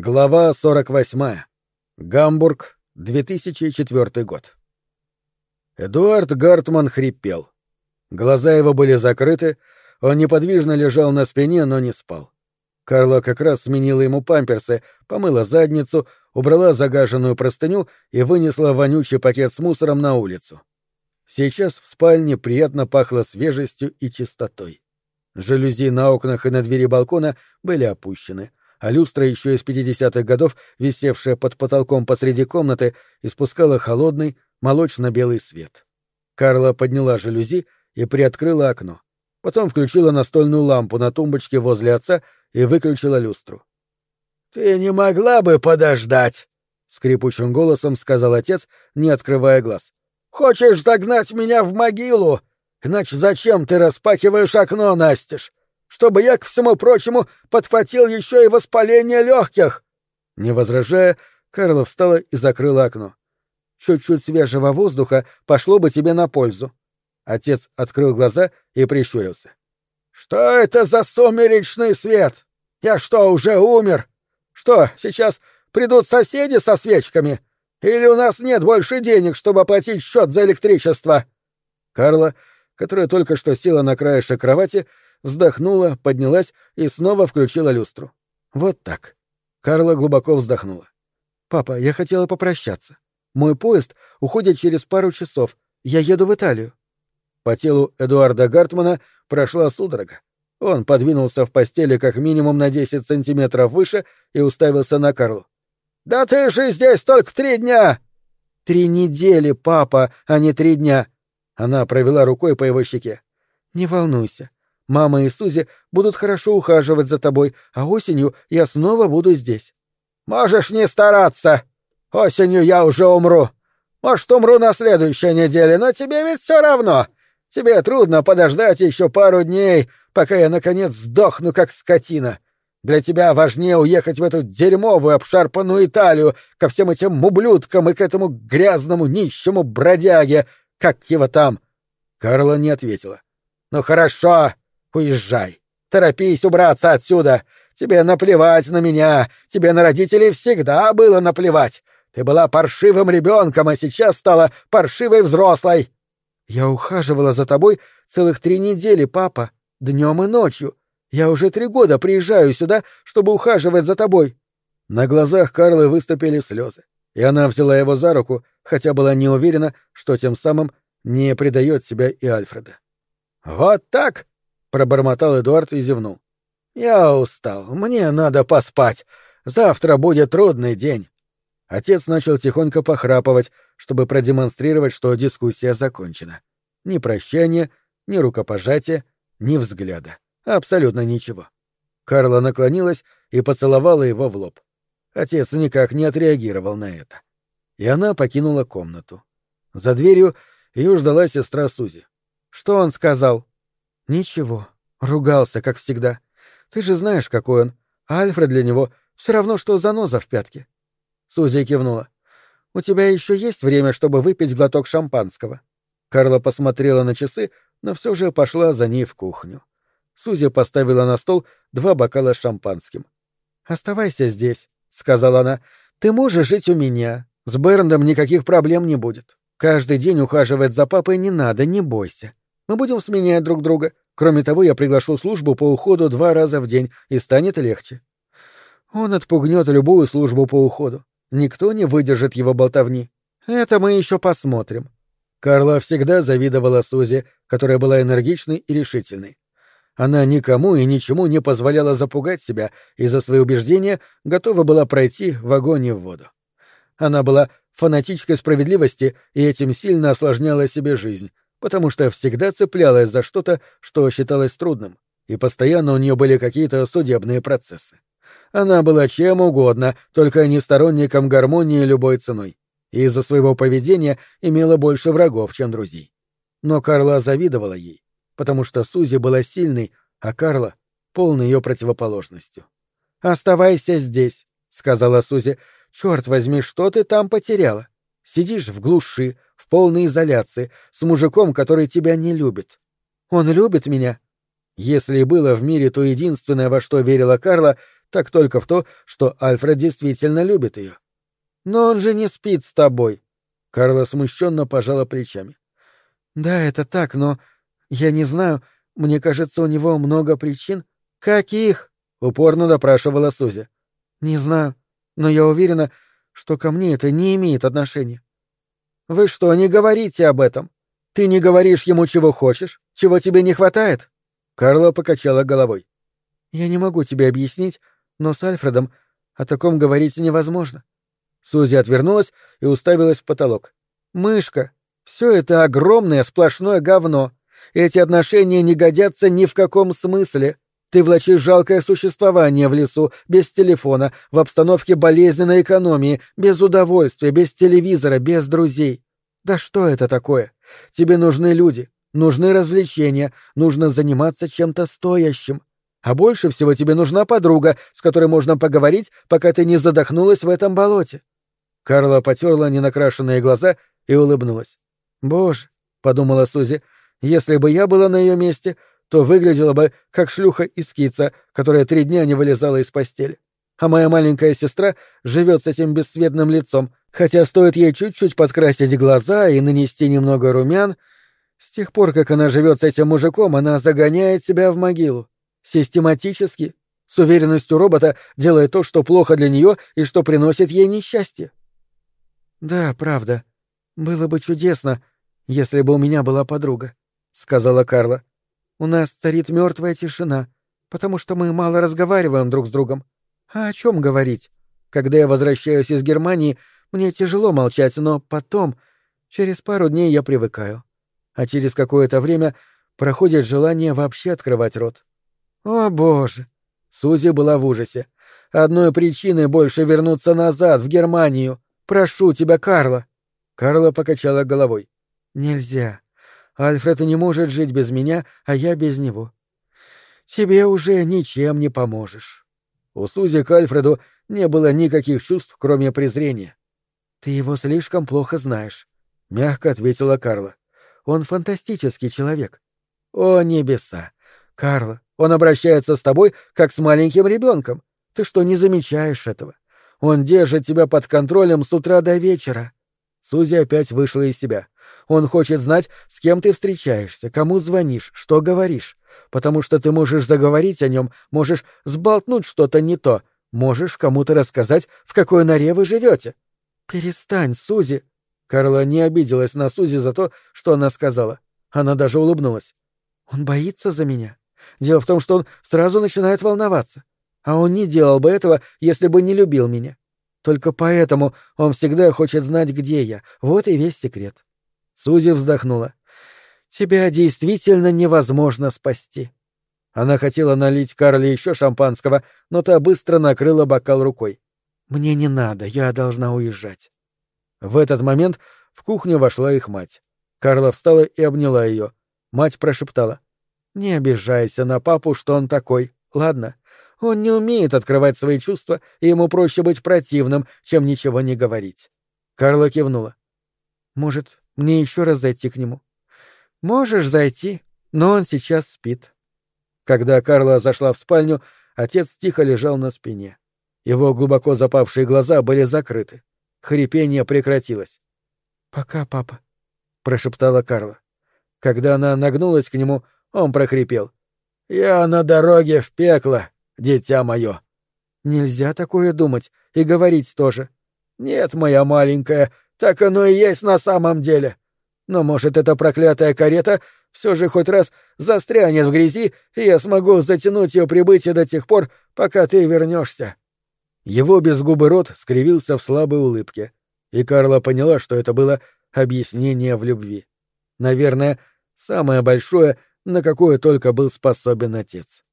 Глава 48. Гамбург, 2004 год. Эдуард Гартман хрипел. Глаза его были закрыты, он неподвижно лежал на спине, но не спал. Карла как раз сменила ему памперсы, помыла задницу, убрала загаженную простыню и вынесла вонючий пакет с мусором на улицу. Сейчас в спальне приятно пахло свежестью и чистотой. Жалюзи на окнах и на двери балкона были опущены — а люстра еще из 50-х годов, висевшая под потолком посреди комнаты, испускала холодный, молочно-белый свет. Карла подняла жалюзи и приоткрыла окно. Потом включила настольную лампу на тумбочке возле отца и выключила люстру. — Ты не могла бы подождать? — скрипучим голосом сказал отец, не открывая глаз. — Хочешь загнать меня в могилу? Иначе зачем ты распахиваешь окно, Настеж? Чтобы я, ко всему прочему, подхватил еще и воспаление легких. Не возражая, Карла встала и закрыла окно. Чуть-чуть свежего воздуха пошло бы тебе на пользу. Отец открыл глаза и прищурился. Что это за сумеречный свет? Я что, уже умер? Что, сейчас придут соседи со свечками? Или у нас нет больше денег, чтобы оплатить счет за электричество? Карла, которая только что села на краешек кровати, вздохнула, поднялась и снова включила люстру. Вот так. Карла глубоко вздохнула. «Папа, я хотела попрощаться. Мой поезд уходит через пару часов. Я еду в Италию». По телу Эдуарда Гартмана прошла судорога. Он подвинулся в постели как минимум на десять сантиметров выше и уставился на Карлу. «Да ты же здесь только три дня!» «Три недели, папа, а не три дня!» Она провела рукой по его щеке. «Не волнуйся. Мама и Сузи будут хорошо ухаживать за тобой, а осенью я снова буду здесь. Можешь не стараться. Осенью я уже умру. Может, умру на следующей неделе, но тебе ведь все равно. Тебе трудно подождать еще пару дней, пока я, наконец, сдохну, как скотина. Для тебя важнее уехать в эту дерьмовую обшарпанную Италию ко всем этим ублюдкам и к этому грязному нищему бродяге, как его там. Карла не ответила. — Ну хорошо, Уезжай. Торопись убраться отсюда. Тебе наплевать на меня. Тебе на родителей всегда было наплевать. Ты была паршивым ребенком, а сейчас стала паршивой взрослой. Я ухаживала за тобой целых три недели, папа, днем и ночью. Я уже три года приезжаю сюда, чтобы ухаживать за тобой. На глазах Карлы выступили слезы, и она взяла его за руку, хотя была не уверена, что тем самым не предает себя и Альфреда. Вот так, — пробормотал Эдуард и зевнул. «Я устал. Мне надо поспать. Завтра будет трудный день». Отец начал тихонько похрапывать, чтобы продемонстрировать, что дискуссия закончена. Ни прощания, ни рукопожатия, ни взгляда. Абсолютно ничего. Карла наклонилась и поцеловала его в лоб. Отец никак не отреагировал на это. И она покинула комнату. За дверью ее ждала сестра Сузи. «Что он сказал?» Ничего. Ругался, как всегда. Ты же знаешь, какой он. Альфред для него все равно, что заноза в пятке. Сузи кивнула. У тебя еще есть время, чтобы выпить глоток шампанского? Карла посмотрела на часы, но все же пошла за ней в кухню. Сузи поставила на стол два бокала с шампанским. «Оставайся здесь», — сказала она. «Ты можешь жить у меня. С Берндом никаких проблем не будет. Каждый день ухаживать за папой не надо, не бойся. Мы будем сменять друг друга. Кроме того, я приглашу службу по уходу два раза в день, и станет легче. Он отпугнет любую службу по уходу. Никто не выдержит его болтовни. Это мы еще посмотрим. Карла всегда завидовала Сузе, которая была энергичной и решительной. Она никому и ничему не позволяла запугать себя и за свои убеждения готова была пройти в огонь и в воду. Она была фанатичкой справедливости и этим сильно осложняла себе жизнь, потому что всегда цеплялась за что-то, что считалось трудным, и постоянно у нее были какие-то судебные процессы. Она была чем угодно, только не сторонником гармонии любой ценой, и из-за своего поведения имела больше врагов, чем друзей. Но Карла завидовала ей, потому что Сузи была сильной, а Карла — полной ее противоположностью. «Оставайся здесь», — сказала Сузи. «Черт возьми, что ты там потеряла? Сидишь в глуши, в полной изоляции, с мужиком, который тебя не любит. Он любит меня? Если было в мире то единственное, во что верила Карла, так только в то, что Альфред действительно любит ее. Но он же не спит с тобой. Карла смущенно пожала плечами. Да, это так, но я не знаю, мне кажется, у него много причин. Каких? упорно допрашивала Сузи. Не знаю, но я уверена, что ко мне это не имеет отношения. Вы что, не говорите об этом? Ты не говоришь ему, чего хочешь, чего тебе не хватает? Карла покачала головой. «Я не могу тебе объяснить, но с Альфредом о таком говорить невозможно». Сузи отвернулась и уставилась в потолок. «Мышка, все это огромное сплошное говно. Эти отношения не годятся ни в каком смысле. Ты влачишь жалкое существование в лесу, без телефона, в обстановке болезненной экономии, без удовольствия, без телевизора, без друзей. Да что это такое? Тебе нужны люди, Нужны развлечения, нужно заниматься чем-то стоящим. А больше всего тебе нужна подруга, с которой можно поговорить, пока ты не задохнулась в этом болоте. Карла потерла ненакрашенные глаза и улыбнулась. «Боже», — подумала Сузи, — «если бы я была на ее месте, то выглядела бы как шлюха из кица, которая три дня не вылезала из постели. А моя маленькая сестра живет с этим бесцветным лицом, хотя стоит ей чуть-чуть подкрасить глаза и нанести немного румян, с тех пор, как она живет с этим мужиком, она загоняет себя в могилу. Систематически, с уверенностью робота, делая то, что плохо для нее и что приносит ей несчастье. Да, правда. Было бы чудесно, если бы у меня была подруга, сказала Карла. У нас царит мертвая тишина, потому что мы мало разговариваем друг с другом. А о чем говорить? Когда я возвращаюсь из Германии, мне тяжело молчать, но потом, через пару дней я привыкаю а через какое-то время проходит желание вообще открывать рот. О, боже! Сузи была в ужасе. Одной причины больше вернуться назад, в Германию. Прошу тебя, Карла. Карла покачала головой. Нельзя. Альфред не может жить без меня, а я без него. Тебе уже ничем не поможешь. У Сузи к Альфреду не было никаких чувств, кроме презрения. Ты его слишком плохо знаешь, мягко ответила Карла. Он фантастический человек. О, небеса! Карла, он обращается с тобой, как с маленьким ребенком. Ты что, не замечаешь этого? Он держит тебя под контролем с утра до вечера. Сузи опять вышла из себя. Он хочет знать, с кем ты встречаешься, кому звонишь, что говоришь. Потому что ты можешь заговорить о нем, можешь сболтнуть что-то не то, можешь кому-то рассказать, в какой норе вы живете. Перестань, Сузи, Карла не обиделась на Сузи за то, что она сказала. Она даже улыбнулась. «Он боится за меня. Дело в том, что он сразу начинает волноваться. А он не делал бы этого, если бы не любил меня. Только поэтому он всегда хочет знать, где я. Вот и весь секрет». Сузи вздохнула. «Тебя действительно невозможно спасти». Она хотела налить Карле еще шампанского, но та быстро накрыла бокал рукой. «Мне не надо, я должна уезжать». В этот момент в кухню вошла их мать. Карла встала и обняла ее. Мать прошептала. «Не обижайся на папу, что он такой. Ладно, он не умеет открывать свои чувства, и ему проще быть противным, чем ничего не говорить». Карла кивнула. «Может, мне еще раз зайти к нему?» «Можешь зайти, но он сейчас спит». Когда Карла зашла в спальню, отец тихо лежал на спине. Его глубоко запавшие глаза были закрыты. Хрипение прекратилось. «Пока, папа», — прошептала Карла. Когда она нагнулась к нему, он прохрипел. «Я на дороге в пекло, дитя мое». «Нельзя такое думать и говорить тоже». «Нет, моя маленькая, так оно и есть на самом деле. Но, может, эта проклятая карета все же хоть раз застрянет в грязи, и я смогу затянуть ее прибытие до тех пор, пока ты вернешься. Его безгубый рот скривился в слабой улыбке, и Карла поняла, что это было объяснение в любви. Наверное, самое большое, на какое только был способен отец.